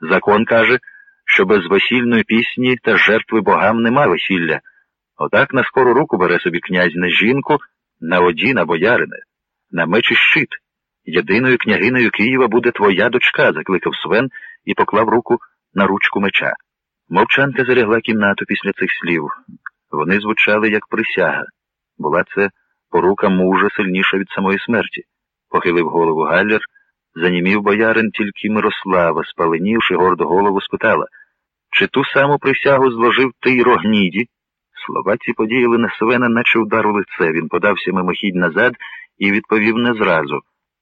Закон каже, що без весільної пісні та жертви богам нема весілля. Отак на скору руку бере собі князь на жінку, на оді, на боярине, на меч і щит. Єдиною княгиною Києва буде твоя дочка, закликав Свен і поклав руку на ручку меча. Мовчанка залягла кімнату після цих слів. Вони звучали як присяга. Була це порука мужа сильніша від самої смерті. Похилив голову Галлер, занімів боярин тільки Мирослава, спаленівши гордо голову, спитала чи ту саму присягу зложив ти й рогніді? Слова ці подіяли на Свена, наче удар у лице. Він подався мимохідь назад і відповів не зразу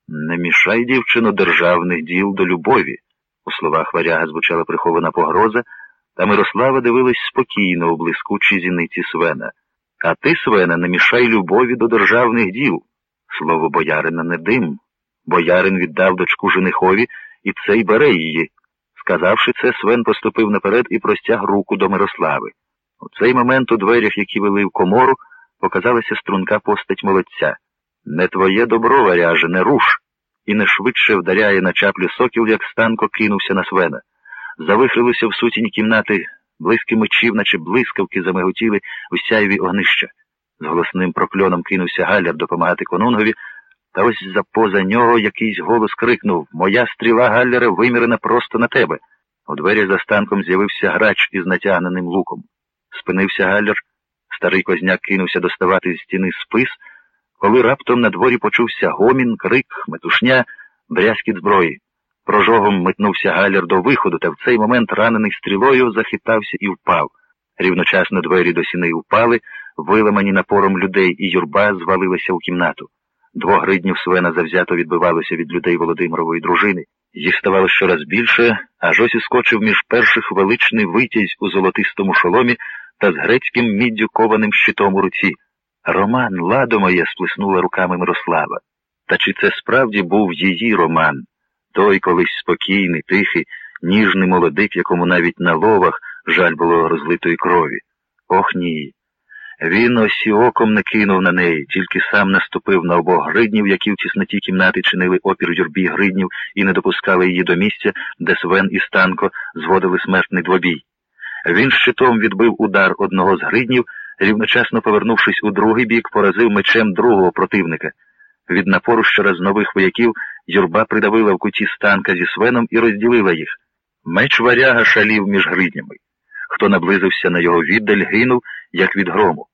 Не мішай, дівчино, державних діл до любові. У словах варяга звучала прихована погроза, та Мирослава дивилась спокійно у блискучій зіниці Свена. А ти, Свена, не мішай любові до державних діл. Слово боярина не дим. Боярин віддав дочку женихові, і цей бере її. Сказавши це, Свен поступив наперед і простяг руку до Мирослави. У цей момент у дверях, які вели в комору, показалася струнка постать молодця. Не твоє добро, варяже, не руш, і не швидше вдаряє на чаплю сокіл, як станко кинувся на Свена. Завихрилися в сутіні кімнати близки мечів, наче блискавки замиготіли у сяйві огнища. З голосним прокльоном кинувся Галяр допомагати конунгові, та ось з-поза нього якийсь голос крикнув Моя стріла Галлера вимірена просто на тебе. У двері за станком з'явився грач із натягненим луком. Спинився Галлер, старий козняк кинувся доставати з стіни спис, коли раптом на дворі почувся гомін, крик, метушня, брязкіт зброї. Прожогом метнувся Галлер до виходу, та в цей момент ранений стрілою захитався і впав. Рівночасно двері до сіни впали, виламані напором людей, і юрба звалилася у кімнату. Двох гриднів Свена завзято відбивалося від людей Володимирової дружини. Їх ставало щораз більше, аж ось іскочив між перших величний витязь у золотистому шоломі та з грецьким міддю кованим щитом у руці. Роман, ладо моє, сплеснула руками Мирослава. Та чи це справді був її роман? Той колись спокійний, тихий, ніжний молодик, якому навіть на ловах жаль було розлитої крові. Ох ні. Він ось і оком не кинув на неї, тільки сам наступив на обох гриднів, які в тісноті кімнати чинили опір юрбі гриднів і не допускали її до місця, де Свен і Станко зводили смертний двобій. Він щитом відбив удар одного з гриднів, рівночасно повернувшись у другий бік, поразив мечем другого противника. Від напору щораз нових вояків юрба придавила в куті станка зі свеном і розділила їх. Меч варяга шалів між гриднями. Хто наблизився на його віддаль, гинув, як від грому.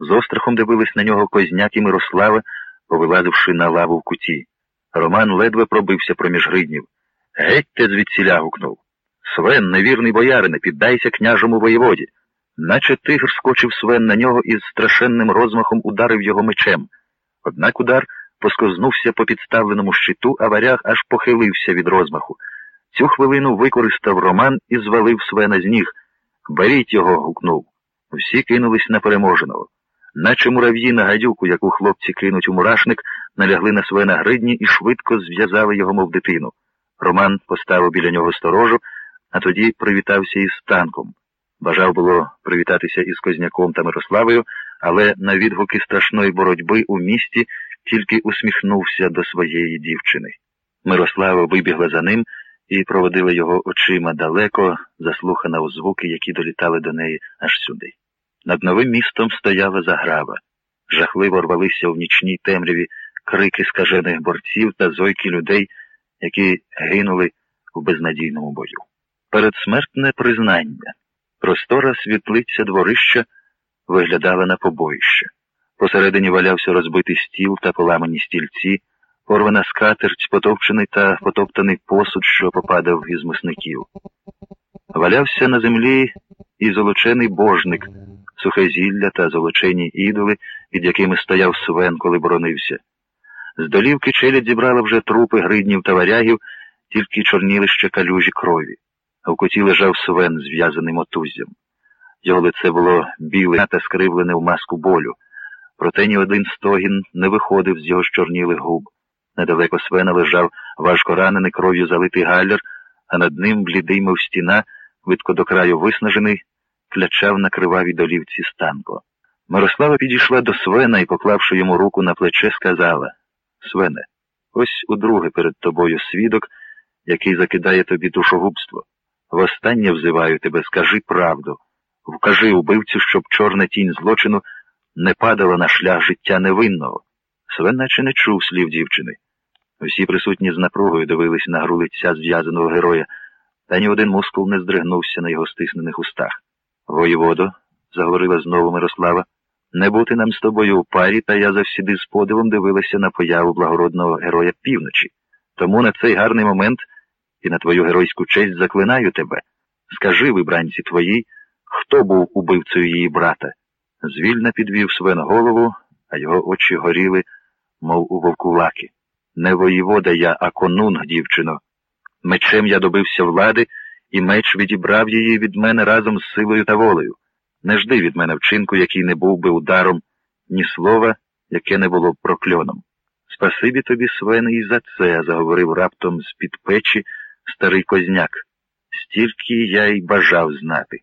З острахом дивились на нього козняк і Мирослава, повилазивши на лаву в куті. Роман ледве пробився проміж гриднів. Геть те звідсіля гукнув. Свен, невірний боярине, піддайся княжому воєводі. Наче тигр скочив Свен на нього і з страшенним розмахом ударив його мечем. Однак удар поскознувся по підставленому щиту, а варяг аж похилився від розмаху. Цю хвилину використав Роман і звалив Свена з ніг. Беріть його. гукнув. Всі кинулись на переможеного. Наче мурав'ї на гадюку, яку хлопці кинуть у мурашник, налягли на Свена гридні і швидко зв'язали його, мов дитину. Роман поставив біля нього сторожу, а тоді привітався із танком. Бажав було привітатися із Козняком та Мирославою, але на відгуки страшної боротьби у місті тільки усміхнувся до своєї дівчини. Мирослава вибігла за ним і проводила його очима далеко, заслухана у звуки, які долітали до неї аж сюди. Над новим містом стояла заграва. Жахливо рвалися в нічній темряві крики скажених борців та зойки людей, які гинули в безнадійному бою. Передсмертне признання. Простора світлиця дворища виглядала на побоїще. Посередині валявся розбитий стіл та поламані стільці, порвана скатерть, потовчений та потоптаний посуд, що попадав із мисників. Валявся на землі і золочений божник, сухе зілля та золочені ідоли, під якими стояв свен, коли боронився. З долівки челядь зібрала вже трупи гриднів та варягів, тільки чорніли ще калюжі крові, а в коті лежав свен, зв'язаний мотуззям. Його лице було біле та скривлене в маску болю, проте ні один стогін не виходив з його чорнілих губ. Недалеко свена лежав важко ранений кров'ю залитий галлер, а над ним, блідий, мов стіна, видко до краю виснажений, клячав на кривавій долівці станко. Мирослава підійшла до свена і, поклавши йому руку на плече, сказала Свене, ось удруге перед тобою свідок, який закидає тобі душогубство. Востаннє взиваю тебе, скажи правду, вкажи убивцю, щоб чорна тінь злочину не падала на шлях життя невинного. Свен наче не чув слів дівчини. Всі присутні з напругою дивились на гру лиця зв'язаного героя, та ні один мускул не здригнувся на його стиснених устах. Воєводо, заговорила знову Мирослава, не бути нам з тобою у парі, та я завсіди з подивом дивилася на появу благородного героя півночі. Тому на цей гарний момент і на твою геройську честь заклинаю тебе. Скажи, вибранці твої, хто був убивцею її брата? Звільно підвів Свен голову, а його очі горіли, мов у вовкулаки. Не воєвода я, а конунг, дівчино. Мечем я добився влади, і меч відібрав її від мене разом з силою та волею. Не жди від мене вчинку, який не був би ударом, ні слова, яке не було б прокльоном. Спасибі тобі, Свене, і за це, заговорив раптом з під печі старий козняк. Стільки я й бажав знати.